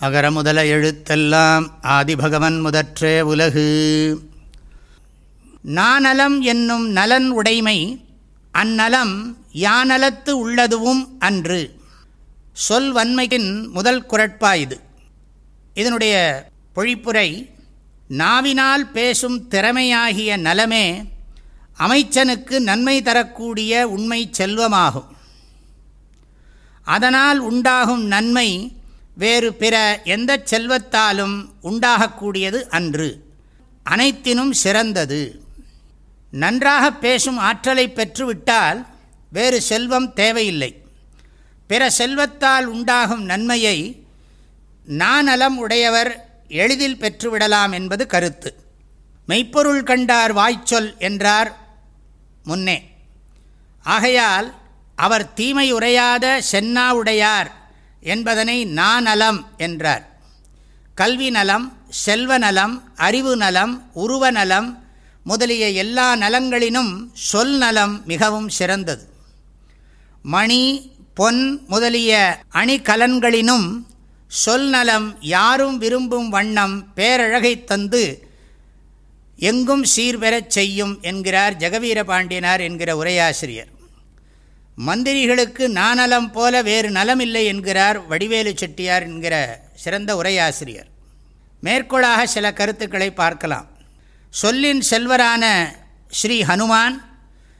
அகர முதல எழுத்தெல்லாம் ஆதிபகவன் முதற்றே உலகு. நானலம் என்னும் நலன் உடைமை அந்நலம் யானலத்து உள்ளதுவும் அன்று. சொல் வன்மையின் முதல் குரட்பா இது. இதனுடைய பொழிப்புரை நாவினால் பேசும் திறமையாகிய நலமே அமைச்சனுக்கு நன்மை தரக்கூடிய உண்மை செல்வமாகும். அதனால் உண்டாகும் நன்மை வேறு பிற எந்த செல்வத்தாலும் உண்டாகக்கூடியது அன்று. அனைத்தினும் சிறந்தது. நன்றாக பேசும் ஆற்றலை பெற்றுவிட்டால் வேறு செல்வம் தேவையில்லை. பிற செல்வத்தால் உண்டாகும் நன்மையை நாநலம் உடையவர் எளிதில் பெற்றுவிடலாம் என்பது கருத்து. மெய்ப்பொருள் கண்டார் வாய்ச்சொல் என்றார் முன்னே. ஆகையால் அவர் தீமை உரையாத சென்னா உடையார் என்பதனை நாநலம் என்றார். கல்வி நலம் செல்வ நலம் அறிவு நலம் உருவ நலம் முதலிய எல்லா நலங்களினும் சொல் நலம் மிகவும் சிறந்தது. மணி பொன் முதலிய அணிகலன்களினும் சொல் நலம் யாரும் விரும்பும் வண்ணம் பேரழகை தந்து எங்கும் சீர்பெறச் செய்யும் என்கிறார் ஜெகவீர பாண்டியனார் என்கிற உரையாசிரியர். மந்திரிகளுக்கு நானலம் போல வேறு நலம் இல்லை என்கிறார் வடிவேலு செட்டியார் என்கிற சிறந்த உரையாசிரியர். மேற்கோளாக சில கருத்துக்களை பார்க்கலாம். சொல்லின் செல்வரான ஸ்ரீ ஹனுமான்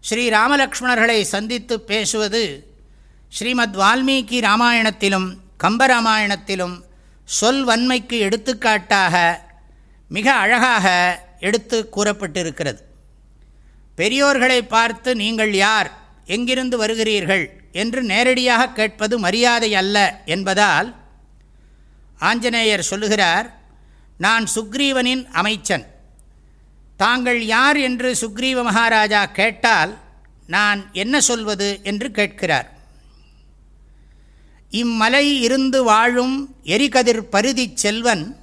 ஸ்ரீ ராமலக்ஷ்மணர்களை சந்தித்து பேசுவது ஸ்ரீமத் வால்மீகி ராமாயணத்திலும் கம்பராமாயணத்திலும் சொல் வன்மைக்கு எடுத்துக்காட்டாக மிக அழகாக எடுத்து கூறப்பட்டிருக்கிறது. பெரியோர்களை பார்த்து நீங்கள் யார்? எங்கிருந்து வருகிறீர்கள் என்று நேரடியாக கேட்பது மரியாதை அல்ல என்பதால் ஆஞ்சநேயர் சொல்லுகிறார் நான் சுக்ரீவனின் அமைச்சன். தாங்கள் யார் என்று சுக்ரீவ மகாராஜா கேட்டால் நான் என்ன சொல்வது? என்று கேட்கிறார். இம்மலை இருந்து வாழும் எரிகதிர் பருதி செல்வன்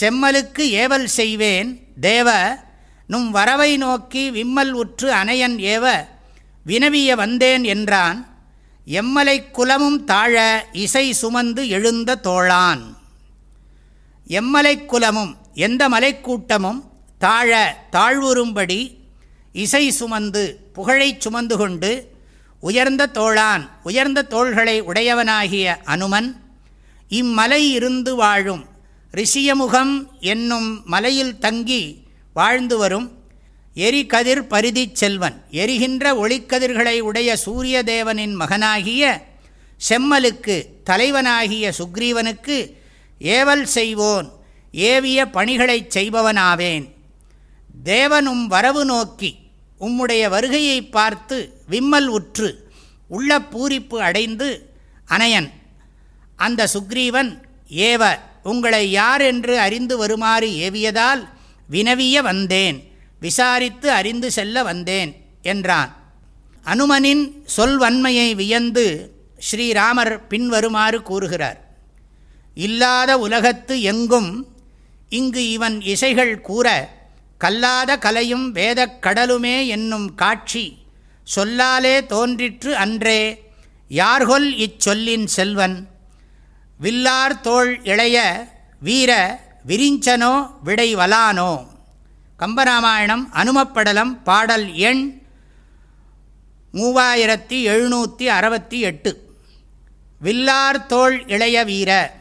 செம்மலுக்கு ஏவல் செய்வேன் தேவ நும் வரவை நோக்கி விம்மல் உற்று அணையன் ஏவ வினவிய வந்தேன் என்றான் எம்மலை குலமும் தாழ இசை சுமந்து எழுந்த தோழான். எம்மலை குலமும் எந்த மலைக்கூட்டமும் தாழ தாழ்வுறும்படி இசை சுமந்து புகழை சுமந்து கொண்டு உயர்ந்த தோளான் உயர்ந்த தோள்களை உடையவனாகிய அனுமன் இம்மலை இருந்து வாழும் ரிஷியமுகம் என்னும் மலையில் தங்கி வாழ்ந்து வரும் எரிகதிர் பரிதி செல்வன். எரிகின்ற ஒளிக்கதிர்களை உடைய சூரிய தேவனின் மகனாகிய செம்மலுக்கு தலைவனாகிய சுக்ரீவனுக்கு ஏவல் செய்வோன். ஏவிய பணிகளைச் செய்பவனாவேன். தேவனும் வரவு நோக்கி உம்முடைய வருகையை பார்த்து விம்மல் உற்று உள்ள பூரிப்பு அடைந்து அனையன் அந்த சுக்ரீவன் ஏவ உங்களை யார் என்று அறிந்து வருமாறு ஏவியதால் வினவிய வந்தேன். விசாரித்து அறிந்து செல்ல வந்தேன் என்றான். அனுமனின் சொல்வன்மையை வியந்து ஸ்ரீராமர் பின்வருமாறு கூறுகிறார். இல்லாத உலகத்து எங்கும் இங்கு இவன் இசைகள் கூற கல்லாத கலையும் வேதக் கடலுமே என்னும் காட்சி சொல்லாலே தோன்றிற்று அன்றே யார்கொல் இச்சொல்லின் செல்வன்? வில்லார் தோள் இளைய வீர விரிஞ்சனோ விடைவலானோ? கம்பராமாயணம் அனுமப்படலம் பாடல் எண் மூவாயிரத்தி எழுநூற்றி அறுபத்தி எட்டு. வில்லார் தோள் இளைய வீர.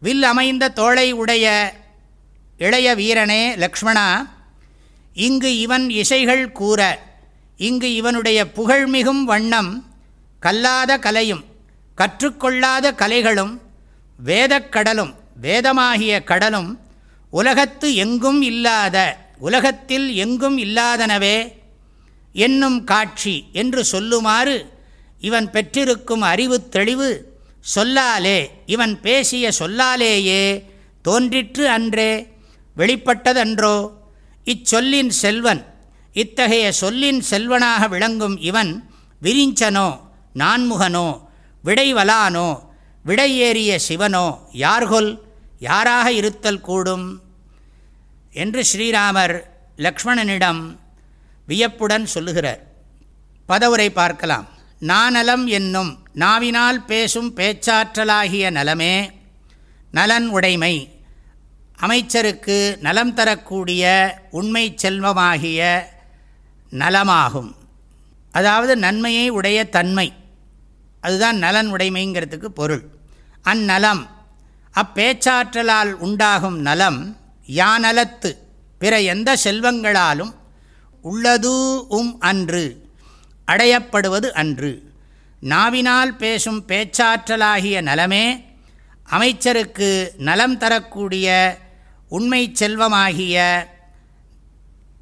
வில் அமைந்த தோளை உடைய இளைய வீரனே லக்ஷ்மணா இங்கு இவன் இசைகள் கூற இங்கு இவனுடைய புகழ்மிகும் வண்ணம் கல்லாத கலையும் கற்றுக்கொள்ளாத கலைகளும் வேதக்கடலும் வேதமாகிய கடலும் உலகத்து எங்கும் இல்லாத உலகத்தில் எங்கும் இல்லாதனவே என்னும் காட்சி என்று சொல்லுமாறு இவன் பெற்றிருக்கும் அறிவு தெளிவு சொல்லாலே இவன் பேசிய சொல்லாலேயே தோன்றிற்று அன்றே. வெளிப்பட்டதன்றோ? இச்சொல்லின் செல்வன் இத்தகைய சொல்லின் செல்வனாக விளங்கும் இவன் விரிஞ்சனோ நான்முகனோ விடைவலானோ விடையேறிய சிவனோ யார்கொல் யாராக இருத்தல் கூடும்? என்று ஸ்ரீராமர் லக்ஷ்மணனிடம் வியப்புடன் சொல்லுகிறார். பதவுரை பார்க்கலாம். நானலம் என்னும் நாவினால் பேசும் பேச்சாற்றலாகிய நலமே நலன் உடைமை. அமைச்சருக்கு நலம் தரக்கூடிய உண்மை செல்வமாகிய நலமாகும். அதாவது நன்மையை உடைய தன்மை. அதுதான் நலன் உடைமைங்கிறதுக்கு பொருள். அந்நலம் அப்பேச்சாற்றலால் உண்டாகும் நலம் யானலத்து. பிற எந்த செல்வங்களாலும் உள்ளது உம் அன்று அடையப்படுவது அன்று. நாவினால் பேசும் பேச்சாற்றலாகிய நலமே அமைச்சருக்கு நலம் தரக்கூடிய உண்மை செல்வமாகிய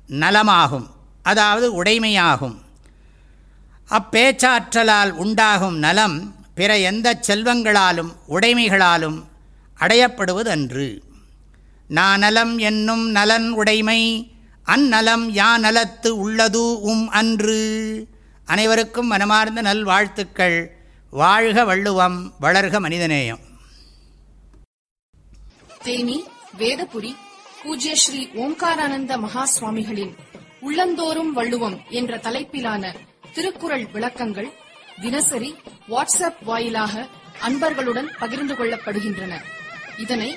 நலமாகும் அதாவது உடைமையாகும். அப்பேச்சாற்றலால் உண்டாகும் நலம் பிற எந்த செல்வங்களாலும் உடைமைகளாலும் அடையப்படுவது அன்று. நானலம் என்னும் நலன் உடைமை அந்நலம் யானலத்து உள்ளது உம் அன்று. அனைவருக்கும் மனமார்ந்த நல்வாழ்த்துக்கள். வாழ்க வள்ளுவம் வளர்க மனிதநேயம். தேனி வேதபுரி பூஜ்ய ஸ்ரீ ஓம்காரானந்த மகா சுவாமிகளின் உள்ளந்தோறும் வள்ளுவம் என்ற தலைப்பிலான திருக்குறள் விளக்கங்கள் தினசரி வாட்ஸ்அப் வாயிலாக அன்பர்களுடன் பகிர்ந்து கொள்ளப்படுகின்றன. இதனை